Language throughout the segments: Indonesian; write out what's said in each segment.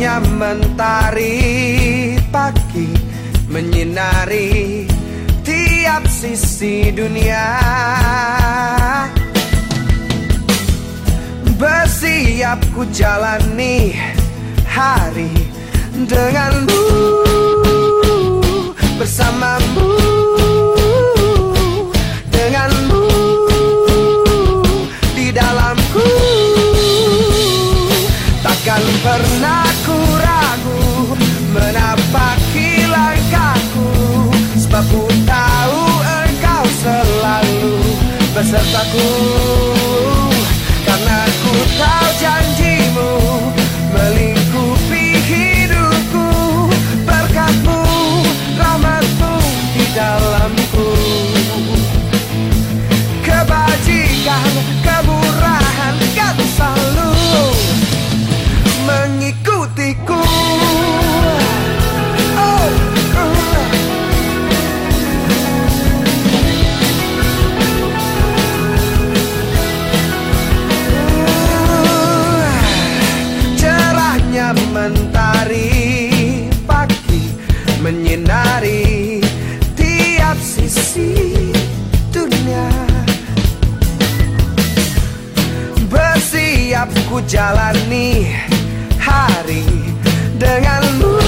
indahnya mentari pagi menyinari tiap sisi dunia. Bersiap ku jalani hari denganmu bersama Santa menyinari tiap sisi dunia. Bersiap ku jalani hari denganmu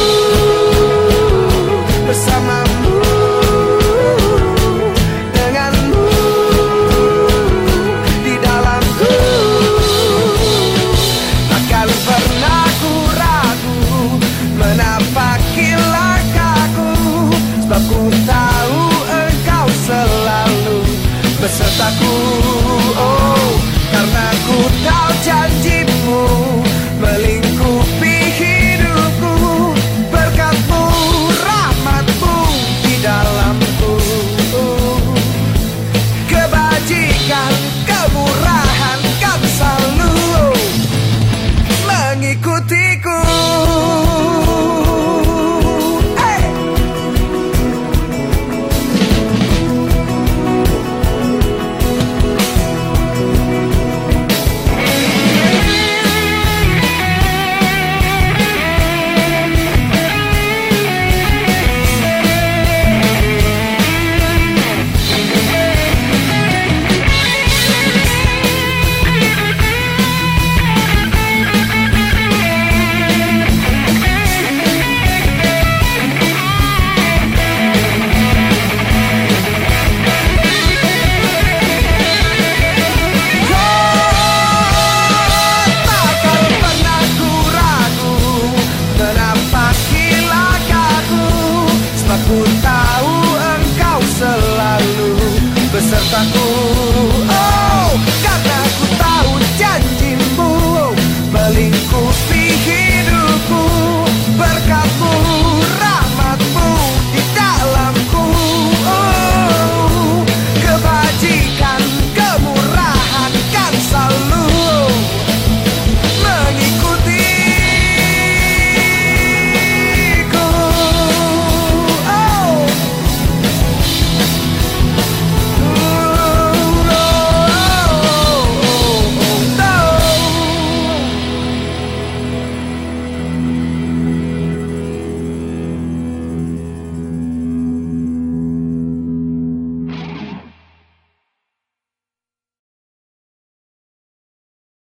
comigo.